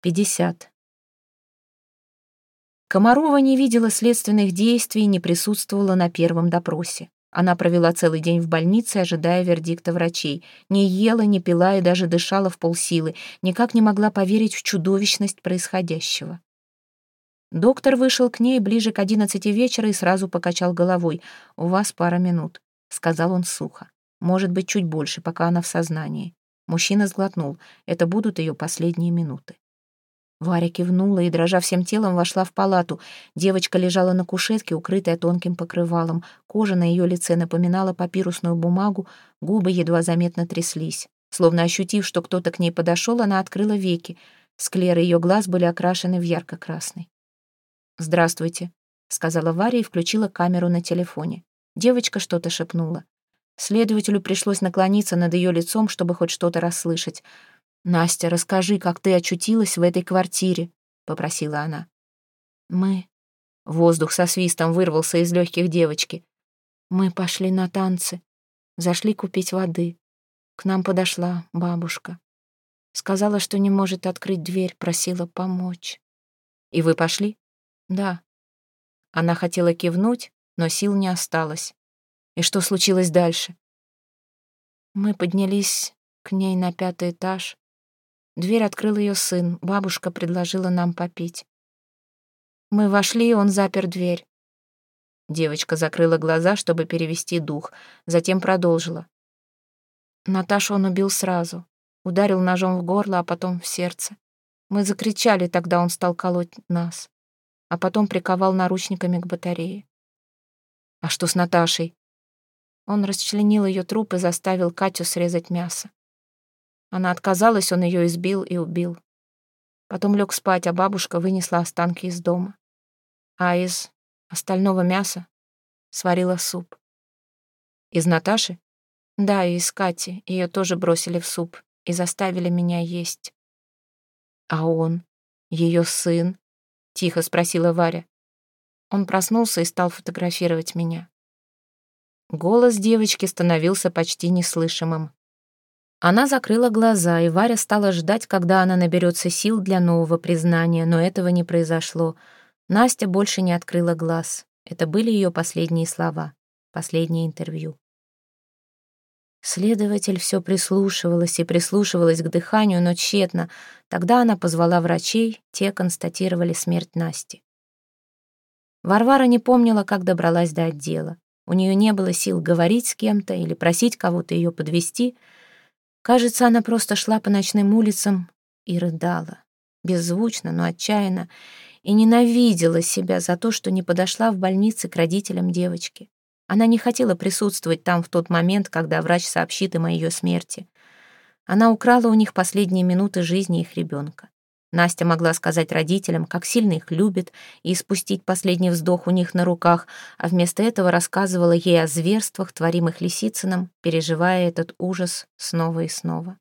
50. Комарова не видела следственных действий и не присутствовала на первом допросе. Она провела целый день в больнице, ожидая вердикта врачей. Не ела, не пила и даже дышала в полсилы, никак не могла поверить в чудовищность происходящего. Доктор вышел к ней ближе к одиннадцати вечера и сразу покачал головой. «У вас пара минут», — сказал он сухо. «Может быть, чуть больше, пока она в сознании». Мужчина сглотнул. Это будут ее последние минуты. Варя кивнула и, дрожа всем телом, вошла в палату. Девочка лежала на кушетке, укрытая тонким покрывалом. Кожа на ее лице напоминала папирусную бумагу, губы едва заметно тряслись. Словно ощутив, что кто-то к ней подошел, она открыла веки. Склеры ее глаз были окрашены в ярко-красный. «Здравствуйте», — сказала Варя и включила камеру на телефоне. Девочка что-то шепнула. Следователю пришлось наклониться над ее лицом, чтобы хоть что-то расслышать. «Настя, расскажи, как ты очутилась в этой квартире», — попросила она. «Мы...» Воздух со свистом вырвался из легких девочки. «Мы пошли на танцы, зашли купить воды. К нам подошла бабушка. Сказала, что не может открыть дверь, просила помочь. И вы пошли? Да. Она хотела кивнуть, но сил не осталось. И что случилось дальше? Мы поднялись к ней на пятый этаж. Дверь открыл ее сын. Бабушка предложила нам попить. Мы вошли, и он запер дверь. Девочка закрыла глаза, чтобы перевести дух, затем продолжила. Наташу он убил сразу. Ударил ножом в горло, а потом в сердце. Мы закричали, тогда он стал колоть нас. А потом приковал наручниками к батарее. А что с Наташей? Он расчленил ее труп и заставил Катю срезать мясо. Она отказалась, он ее избил и убил. Потом лег спать, а бабушка вынесла останки из дома. А из остального мяса сварила суп. Из Наташи? Да, и из Кати. Ее тоже бросили в суп и заставили меня есть. А он, ее сын? Тихо спросила Варя. Он проснулся и стал фотографировать меня. Голос девочки становился почти неслышимым. Она закрыла глаза, и Варя стала ждать, когда она наберется сил для нового признания, но этого не произошло. Настя больше не открыла глаз. Это были ее последние слова, последнее интервью. Следователь все прислушивалась и прислушивалась к дыханию, но тщетно. Тогда она позвала врачей, те констатировали смерть Насти. Варвара не помнила, как добралась до отдела. У нее не было сил говорить с кем-то или просить кого-то ее подвести. Кажется, она просто шла по ночным улицам и рыдала. Беззвучно, но отчаянно. И ненавидела себя за то, что не подошла в больнице к родителям девочки. Она не хотела присутствовать там в тот момент, когда врач сообщит им о ее смерти. Она украла у них последние минуты жизни их ребенка. Настя могла сказать родителям, как сильно их любит, и спустить последний вздох у них на руках, а вместо этого рассказывала ей о зверствах, творимых Лисицыным, переживая этот ужас снова и снова.